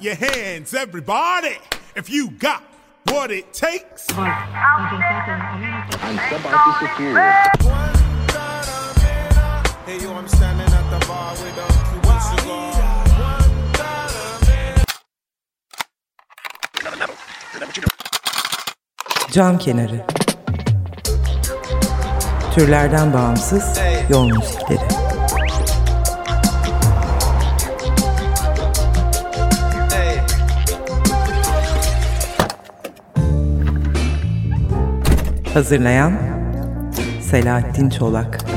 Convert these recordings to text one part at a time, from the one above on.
your hands, everybody, if you got what it takes. Cam kenarı. Türlerden bağımsız yol müzikleri. Hazırlayan Selahattin Çolak.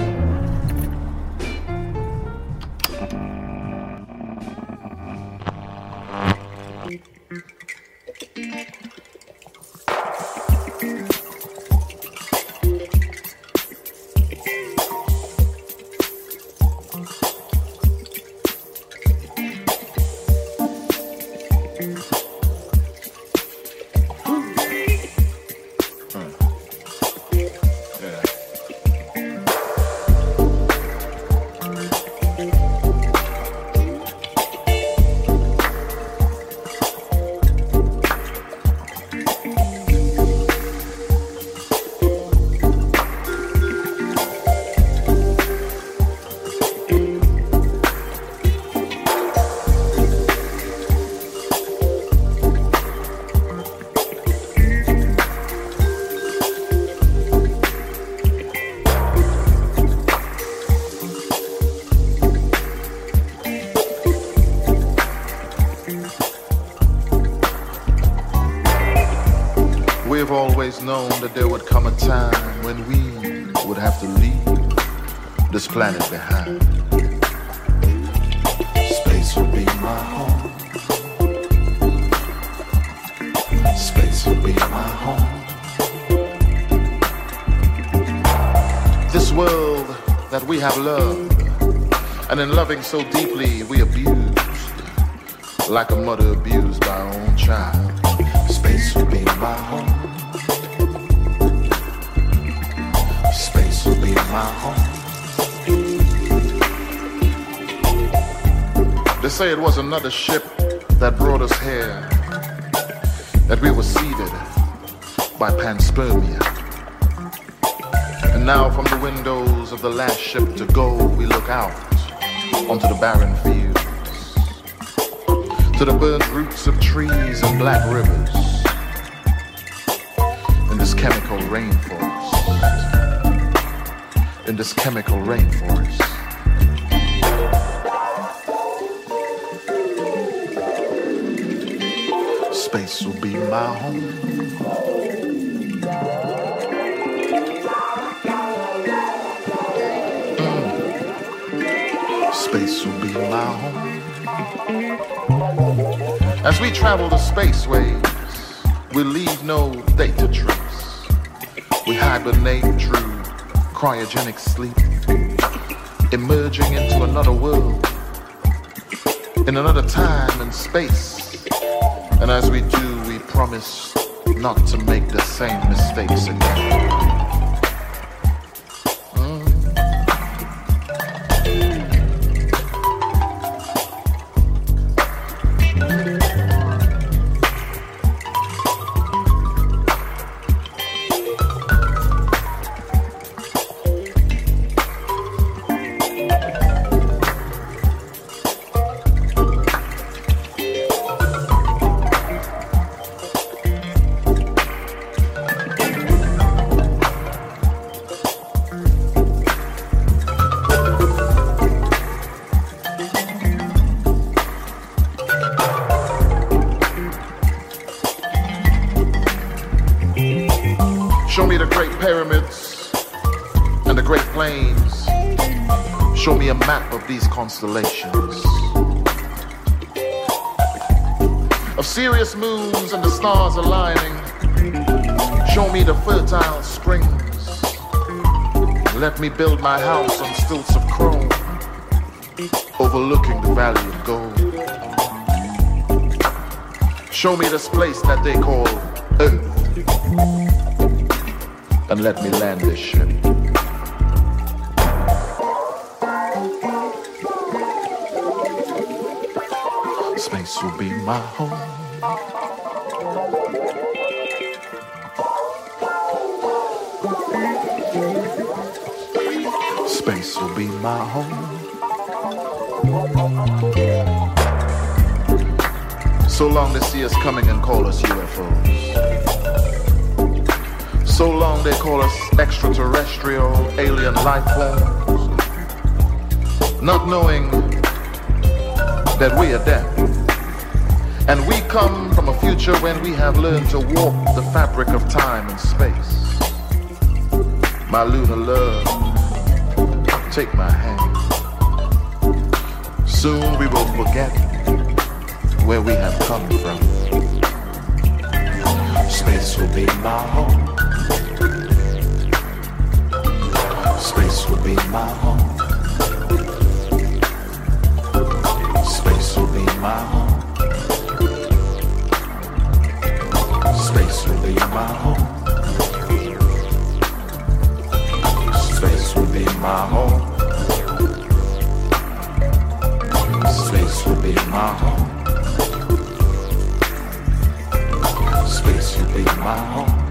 Planet behind. Another ship that brought us here, that we were seeded by panspermia. And now from the windows of the last ship to go, we look out onto the barren fields, to the burnt roots of trees and black rivers, in this chemical rainforest, in this chemical rainforest. Space will be my home. Mm. Space will be my home. As we travel the spaceways, we leave no data trace. We hibernate through cryogenic sleep, emerging into another world, in another time and space. And as we do, we promise not to make the same mistakes again. Show me the great pyramids and the great plains. Show me a map of these constellations. Of Sirius moons and the stars aligning. Show me the fertile springs. Let me build my house on stilts of chrome, overlooking the valley of gold. Show me this place that they call Earth and let me land this ship. Space will be my home. Space will be my home. So long they see us coming and call us UFOs. So long they call us extraterrestrial alien life forms. Not knowing that we are dead. And we come from a future when we have learned to warp the fabric of time and space. My lunar love, take my hand. Soon we will forget where we have come from. Space will be my home. Space will be my home. Space will be my home. Space will be my home. Space will be my home. Space will be my home. Space will be my home.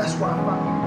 That's why I found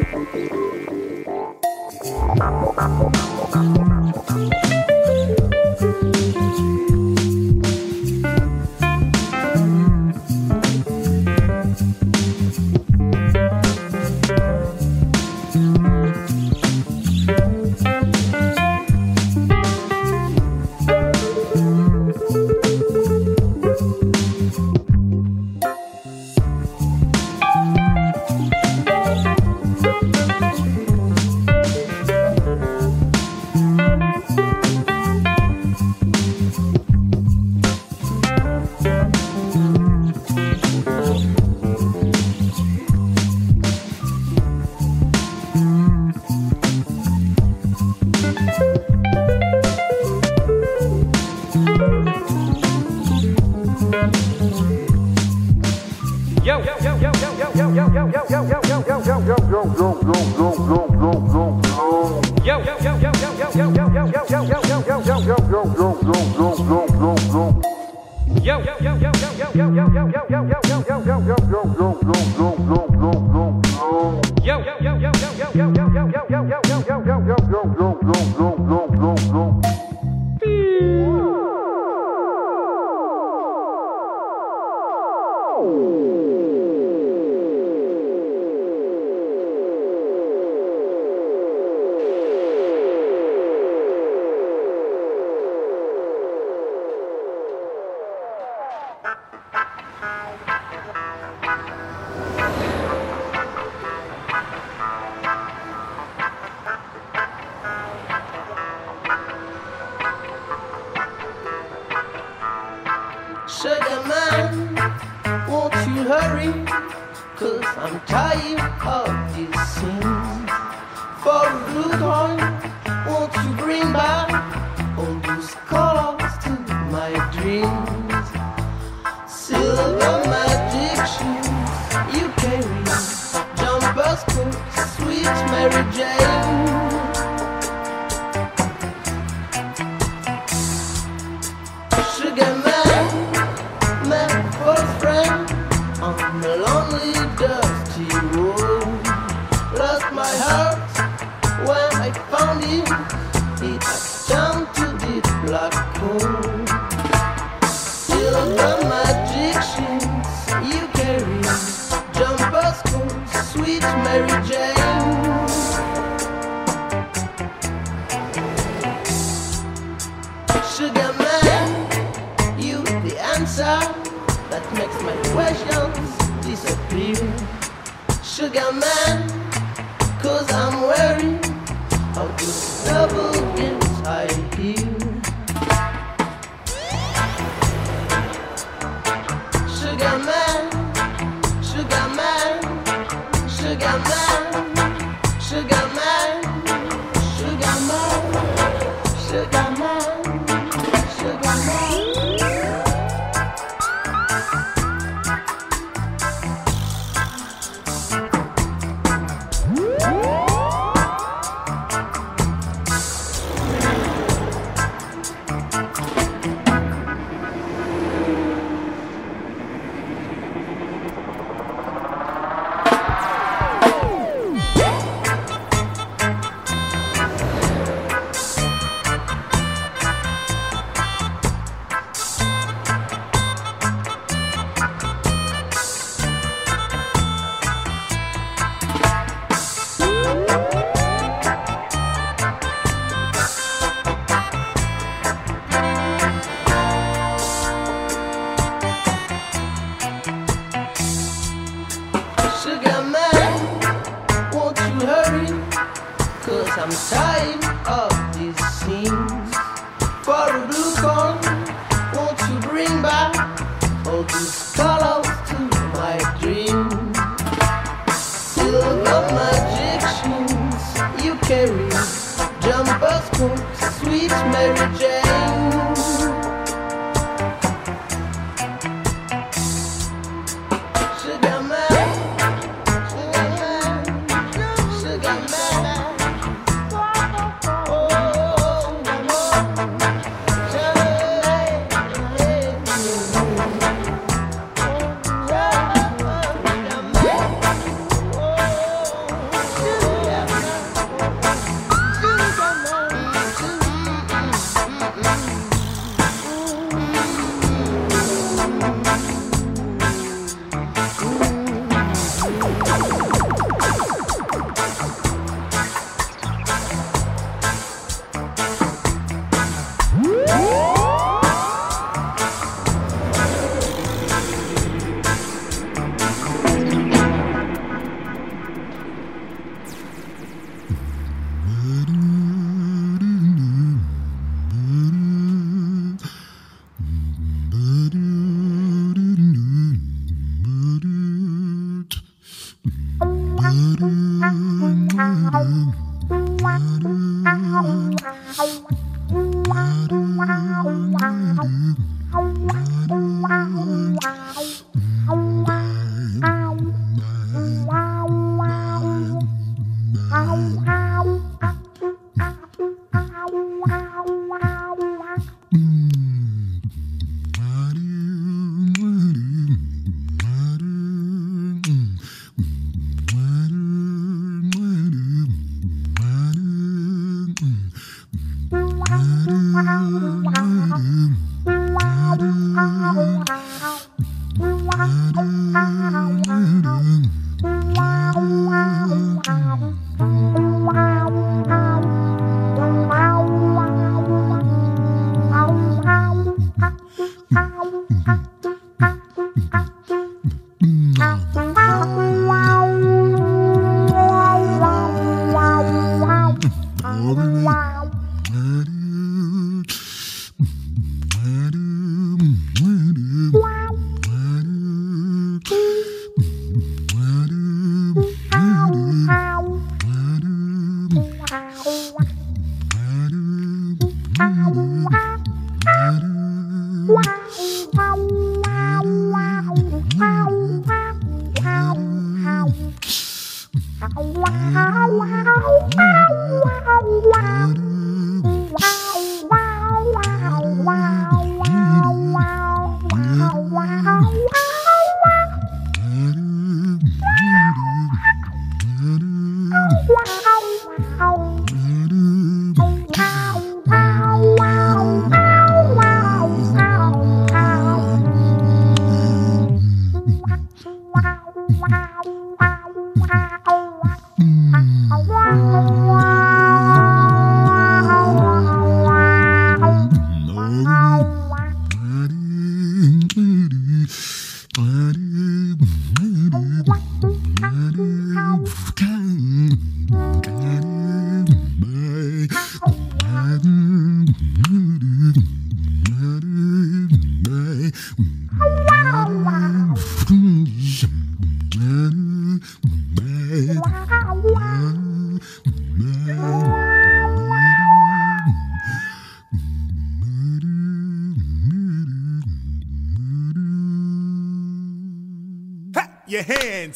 Still the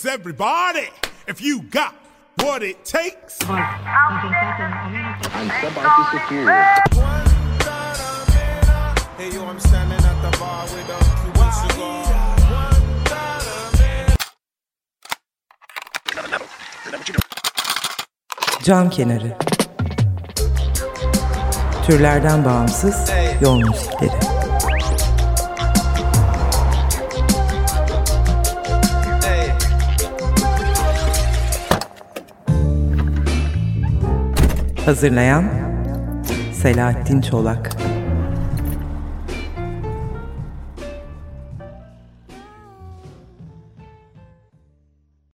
hands, everybody, if you got what it takes. Hey yo, I'm standing at the bar with a Cuban cigar. Cam kenarı. Türlerden bağımsız yol müzikleri. Hazırlayan Selahattin Çolak